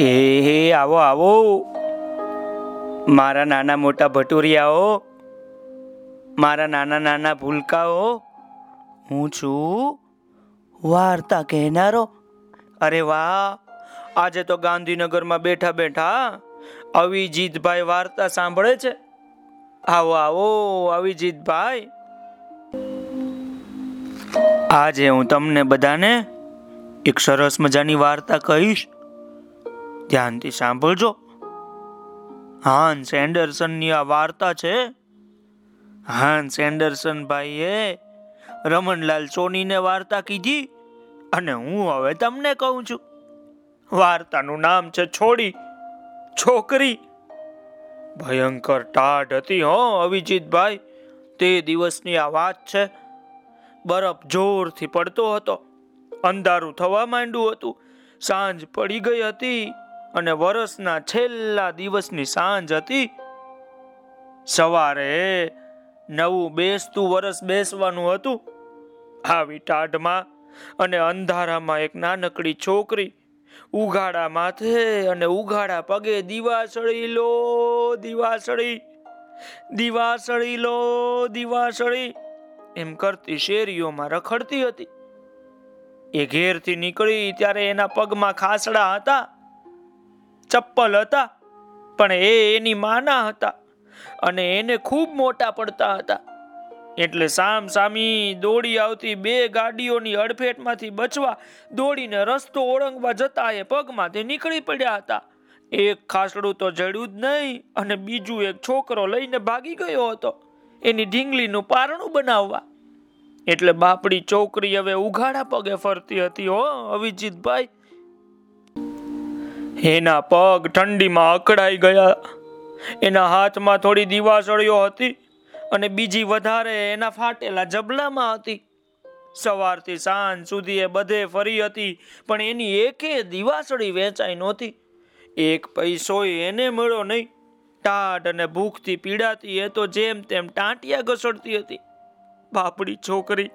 એ આવો આવો. મારા નાના મોટા ભટુરિયાઓ, મારા નાના નાના ભૂલકાઓ, હું છું વાર્તા કહેનારો. અરે વાહ, આજે તો ગાંધીનગરમાં બેઠા બેઠા અવિજીતભાઈ વાર્તા સાંભળે છે. આવો આવો, અવિજીતભાઈ. આજે હું તમને બધાને એક સરસ મજાની વાર્તા કહીશ. ધ્યાનથી સાંભળજો. હાન્સ એન્ડરસનની આ વાર્તા છે. હાન્સ એન્ડરસન ભાઈએ રમણલાલ સોનીને વાર્તા કીધી અને હું હવે તમને કહું છું. વાર્તાનું નામ છે છોડી, છોકરી. ભયંકર ટાઢ હતી હો અવિજીતભાઈ તે દિવસની આ વાત છે. બરફ જોરથી પડતો હતો. અંધારું થવા માંડ્યું હતું. સાંજ પડી ગઈ હતી. અને વરસના છેલ્લા દિવસની સાંજ હતી. સવારે નવું બેસતું વરસ બેસવાનું હતું. આવી ટાઢમાં અને અંધારામાં એક નાનકડી છોકરી ઉઘાડા માથે અને ઉઘાડા પગે દિવાસળી લો, દિવાસળી દિવાસળી લો, દિવાસળી એમ કરતી શેરીઓમાં રખડતી હતી. એ ઘેરથી નીકળી ત્યારે એના પગમાં ખાસડા હતા. ચપ્પલ હતા, પણ એ એની માના હતા અને એને ખૂબ મોટા પડતા હતા. એટલે સામ સામી દોડી આવતી બે ગાડીઓની અડફેટમાંથી બચવા દોડીને રસ્તો ઓળંગવા જતા એ પગમાંથી નીકળી પડ્યા હતા. એક ખાસડું તો જડ્યું જ નહીં અને બીજું એક છોકરો લઈને ભાગી ગયો હતો. એની ઢીંગલીનું પારણું બનાવવા. એટલે બાપડી ચોકરી હવે ઉઘાડા પગે ફરતી હતી હો અવિજીતભાઈ એના પગ ઠંડીમાં અકળાઈ ગયા. એના હાથમાં થોડી દિવાસળીઓ હતી અને બીજી વધારે એના ફાટેલા જબલામાં હતી. સવારથી સાંજ સુધી એ બધે ફરી હતી, પણ એની એકે દિવાસળી વેચાઈ નહોતી. એક પૈસો એને મળ્યો નહીં. ટાટ અને ભૂખથી પીડાતી એ તો જેમ તેમ ટાંટિયા ઘસડતી હતી. બાપડી છોકરી.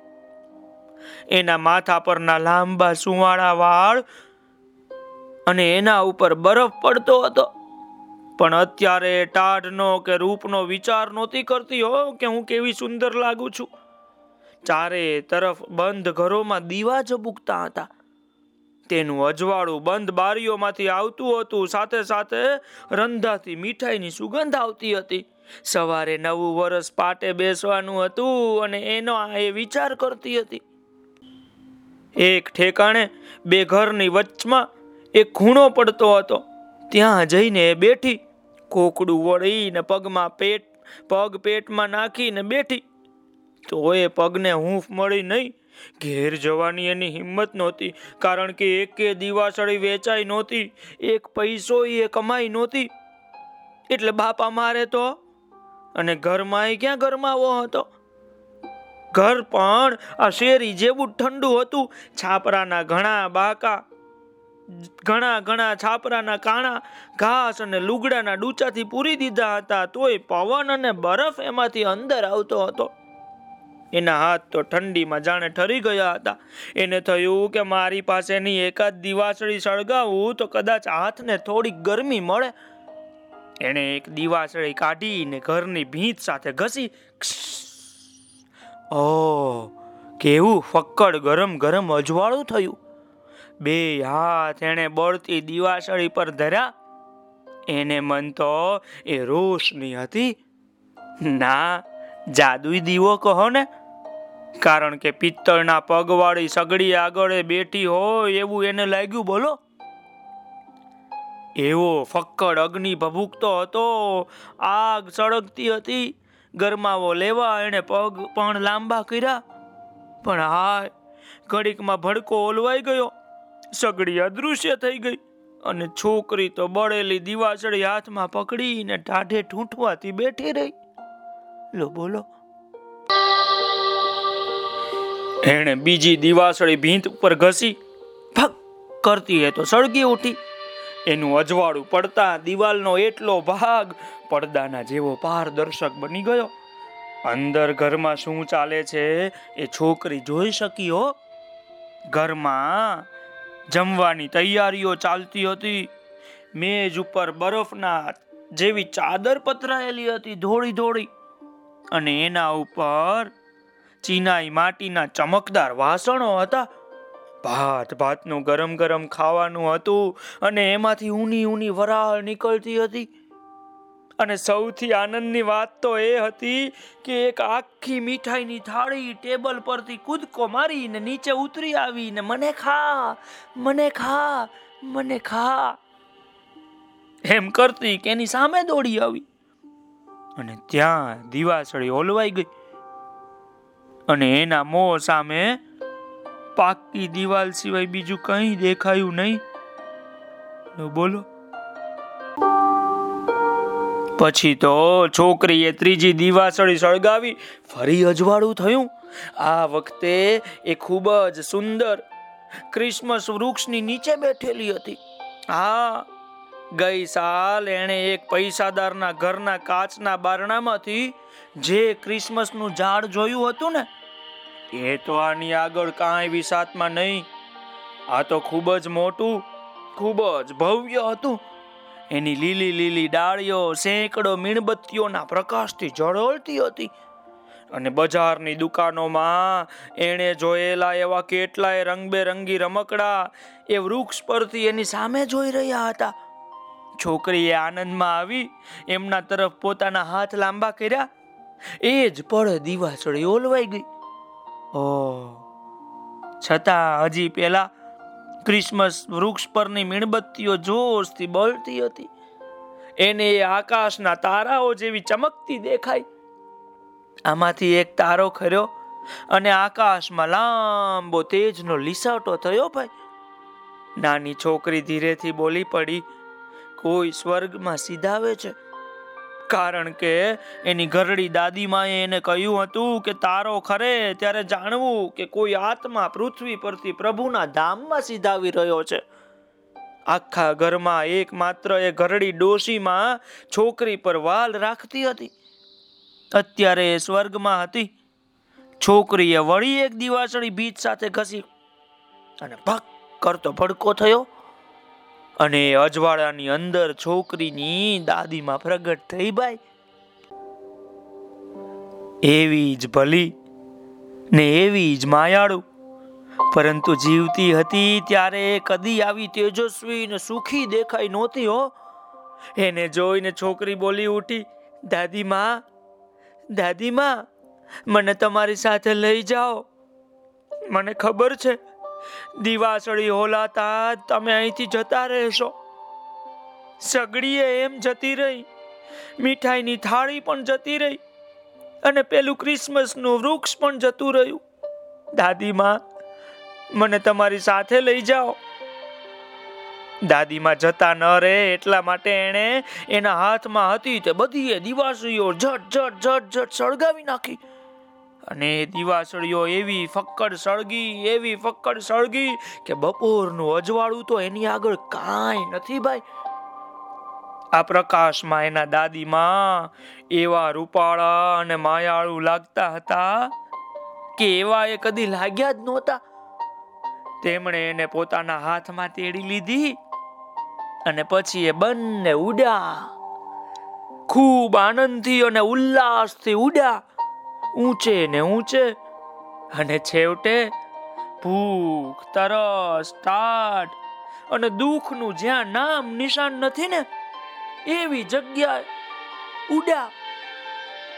એના માથા પરના લાંબા સુવાળા વાળ અને એના ઉપર બરફ પડતો હતો. પણ અત્યારે ટાઢનો કે રૂપનો વિચાર નહોતી કરતી હો કે હું કેવી સુંદર લાગુ છું. ચારે તરફ બંધ ઘરોમાં દીવા ઝબુકતા હતા. તેનું અજવાળું બંધ બારીઓમાંથી આવતું હતું, સાથે સાથે રંધાતી મીઠાઈની સુગંધ આવતી હતી. સવારે નવું વરસ પાટે બેસવાનું હતું અને એનો એ વિચાર કરતી હતી. એક ઠેકાણે બે ઘરની વચમાં એક ખૂણો પડતો હતો. ત્યાં જઈને એ બેઠી, કોકડું વળીને પગમાં પેટ, પગ પેટમાં નાખીને બેઠી. તો એ પગને હૂંફ મળી નહીં. ઘેર જવાની એની હિંમત નહોતી, કારણ કે એકે દિવાસળી વેચાઈ નહોતી, એક પૈસો એ કમાઈ નહોતી. એટલે બાપા મારે તો અને ઘરમાં એ ક્યાં ગરમાવો હતો? ઘર પણ આ શેરી જેવું ઠંડુ હતું, છાપરાના ઘણા બાકા ઘણા ઘણા છાપરાના કાણા, ઘાસ અને લુગડાના ડૂચાથી પૂરી દીધા હતા, તોય પવન અને બરફ એમાંથી અંદર આવતો હતો. એના હાથ તો ઠંડીમાં જાણે ઠરી ગયા હતા. એને થયું કે મારી પાસેની એકાદ દિવાસળી સળગાવું તો કદાચ હાથને થોડીક ગરમી મળે. એણે એક દિવાસળી કાઢીને ઘરની ભીંત સાથે ઘસી ઓ કેવું ફક્કડ ગરમ ગરમ અજવાળું થયું. બે હાથ એણે બળતી દિવાસળી પર ધર્યા. એને મન તો એ રોશની હતી. ના, જાદુઈ દીવો કહો ને. કારણ કે પિત્તળના પગવાળી સગડી આગળ બેઠી હોય એવું એને લાગ્યું, બોલો. એવો ફક્કડ અગ્નિ ભભૂકતો હતો. આગ સળગતી હતી. ગરમાવો લેવા એને પગ પણ લાંબા કર્યા. પણ હાય, ઘડીકમાં ભડકો ઓલવાઈ ગયો. સગડી અદૃશ્ય થઈ ગઈ અને છોકરી તો બળેલી દિવાસળી હાથમાં પકડીને ટાઢે ઠૂંઠવાથી બેઠી રહી. લો, બોલો. એણે બીજી દિવાસળી ભીંત ઉપર ઘસી ફક કરતી એ તો સળગી ઉઠી. એનું અજવાળું પડતા દિવાલનો એટલો ભાગ પડદાના જેવો પારદર્શક બની ગયો. અંદર ઘરમાં શું ચાલે છે એ છોકરી જોઈ શકી ઘરમાં જમવાની તૈયારીઓ ચાલતી હતી. મેજ ઉપર બરફના જેવી ચાદર પથરાયેલી હતી ધોળી ધોળી. અને એના ઉપર ચીનાઈ માટીના ચમકદાર વાસણો હતા. ભાત ભાતનું ગરમ ગરમ ખાવાનું હતું અને એમાંથી ઊની ઊની વરાળ નીકળતી હતી. અને સૌથી આનંદની વાત તો એ હતી કે એક આખી મીઠાઈની થાળી ટેબલ પરથી કૂદકો મારીને નીચે ઉતરી આવીને, મને ખા મને ખા મને ખા. એમ કરતી કે એની સામે દોડી આવી. અને ત્યાં દીવાસળી ઓલવાઈ ગઈ. અને એના મોં સામે પાકી દિવાલ સિવાય બીજું કંઈ દેખાયું નહીં. બોલો પછી તો છોકરીએ ત્રીજી દિવાસળી સળગાવી ફરી અજવાળું થયું. આ વખતે એ ખૂબ જ સુંદર ક્રિસમસ વૃક્ષની નીચે બેઠેલી હતી. હા, ગઈ સાલ એણે એક પૈસાદારના ઘરના કાચના બારણામાંથી જે ક્રિસમસનું ઝાડ જોયું હતું ને, એ તો આની આગળ કાંઈ વિસાતમાં નહીં. આ તો ખૂબ જ મોટું, ખૂબ જ ભવ્ય હતું. એની લીલી લીલી ડાળીઓ, સેંકડો મીણબત્તીઓના પ્રકાશથી ઝળહળતી હતી. અને બજારની દુકાનોમાં એણે જોયેલા એવા કેટલાય રંગબેરંગી રમકડા એ વૃક્ષ પરથી એની સામે જોઈ રહ્યા હતા. છોકરીએ આનંદમાં આવી એમના તરફ પોતાના હાથ લાંબા કર્યા. એ જ પળ દીવાસળી ઓલવાઈ ગઈ. ઓ છતાં હજી પેલા ક્રિસમસ વૃક્ષ પરની મીણબત્તીઓ જોશથી બળતી હતી. એને આકાશના તારાઓ જેવી ચમકતી દેખાય આમાંથી એક તારો ખર્યો અને આકાશમાં લાંબો તેજનો લીસાટો થયો ભાઈ. નાની છોકરી ધીરેથી બોલી પડી, કોઈ સ્વર્ગમાં સીધાવે છે. કારણ કે એની ઘરડી દાદીમાએ એને કહ્યું હતું કે તારો ખરે ત્યારે જાણવું કે કોઈ આત્મા પૃથ્વી પરથી પ્રભુના ધામમાં સીધાવી રહ્યો છે. આખા ઘરમાં એકમાત્ર એ ઘરડી ડોશીમાં છોકરી પર વાલ રાખતી હતી. અત્યારે એ સ્વર્ગમાં હતી. છોકરીએ વળી એક દિવાસળી બીજ સાથે ઘસી અને ભક કરતો ભડકો થયો. અને અજવાળાની અંદર છોકરીની દાદીમાં પ્રગટ થઈ બાઈ. એવી જ ભલી ને એવી જ માયાળુ. પરંતુ જીવતી હતી ત્યારે કદી આવી તેજસ્વી ને સુખી દેખાઈ નહોતી હો. એને જોઈને છોકરી બોલી ઉઠી, દાદીમાં દાદીમાં, મને તમારી સાથે લઈ જાઓ. મને ખબર છે દિવાસળી હોલાતા તમે અહીંથી જતા રહેશો. સગડીએ એમ જતી રહી. મીઠાઈની થાળી પણ જતી રહી. અને પેલું ક્રિસમસનું વૃક્ષ પણ જતું રહ્યું. દાદીમાં, મને તમારી સાથે લઈ જાઓ. દાદીમાં જતા ન રહે એટલા માટે એણે એના હાથમાં હતી તે બધી દિવાસળીઓ ઝટ ઝટ ઝટ ઝટ સળગાવી નાખી. અને દીવાસળીઓ એવી ફક્કડ સળગી, એવી ફક્કડ સળગી કે બપોરનું અજવાળું તો એની આગળ કાંઈ નથી ભાઈ. આ પ્રકાશમાં એના દાદીમાં એવા રૂપાળા અને માયાળુ લાગતા હતા કે એવા એ કદી લાગ્યા જ નહોતા. તેમણે એને પોતાના હાથમાં તેડી લીધી અને પછી એ બંને ઉડ્યા. ખૂબ આનંદથી અને ઉલ્લાસથી ઉડ્યા. ઊંચે ને ઊંચે અને છેવટે ભૂખ, તરસ ટાટ અને દુઃખનું જ્યાં નામ નિશાન નથી ને, એવી જગ્યાએ ઉડ્યા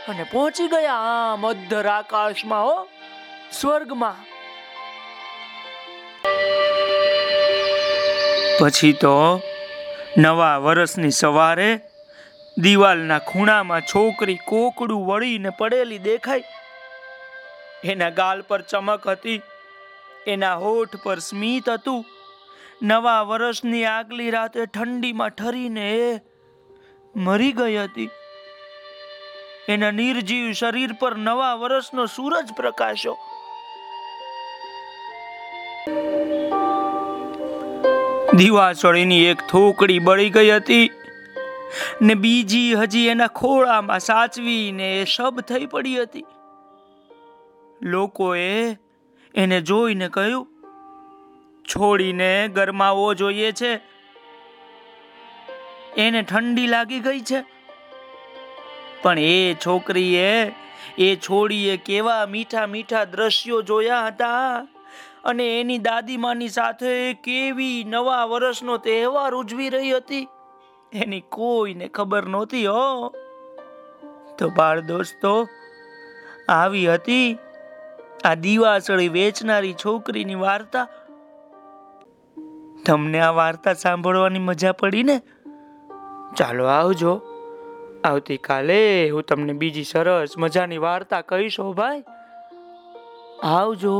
અને પહોંચી ગયા આમ અધર આકાશમાં હો, સ્વર્ગમાં. પછી તો નવા વર્ષની સવારે દિવાલના ખૂણામાં છોકરી કોકડું વળીને પડેલી દેખાય એના ગાલ પર ચમક હતી, એના હોઠ પર સ્મિત હતું. નવા વર્ષની આગલી રાતે ઠંડીમાં ઠરીને એ મરી ગઈ હતી. એના નિર્જીવ શરીર પર નવા વર્ષનો સૂરજ પ્રકાશ્યો. દિવાસળીની એક થોકડી બળી ગઈ હતી. ને બીજી હજી એના ખોળામાં સાચવીને શબ થઈ પડી હતી. લોકોએ એને જોઈને કહ્યું, છોડીને ગરમાવો જોઈએ છે. એને ઠંડી લાગી ગઈ છે. પણ એ છોકરીએ એ છોડીએ કેવા મીઠા મીઠા દ્રશ્યો જોયા હતા અને એની દાદીમાની સાથે કેવી નવા વર્ષનો તહેવાર ઉજવી રહી હતી. એની કોઈને ખબર નહોતી, હો. તો બાળ દોસ્તો, આવી હતી આ દીવાસળી વેચનારી છોકરીની વાર્તા. તમને આ વાર્તા સાંભળવાની મજા પડી ને? ચાલો આવજો. આવતીકાલે હું તમને બીજી સરસ મજાની વાર્તા કહીશ ભાઈ. આવજો.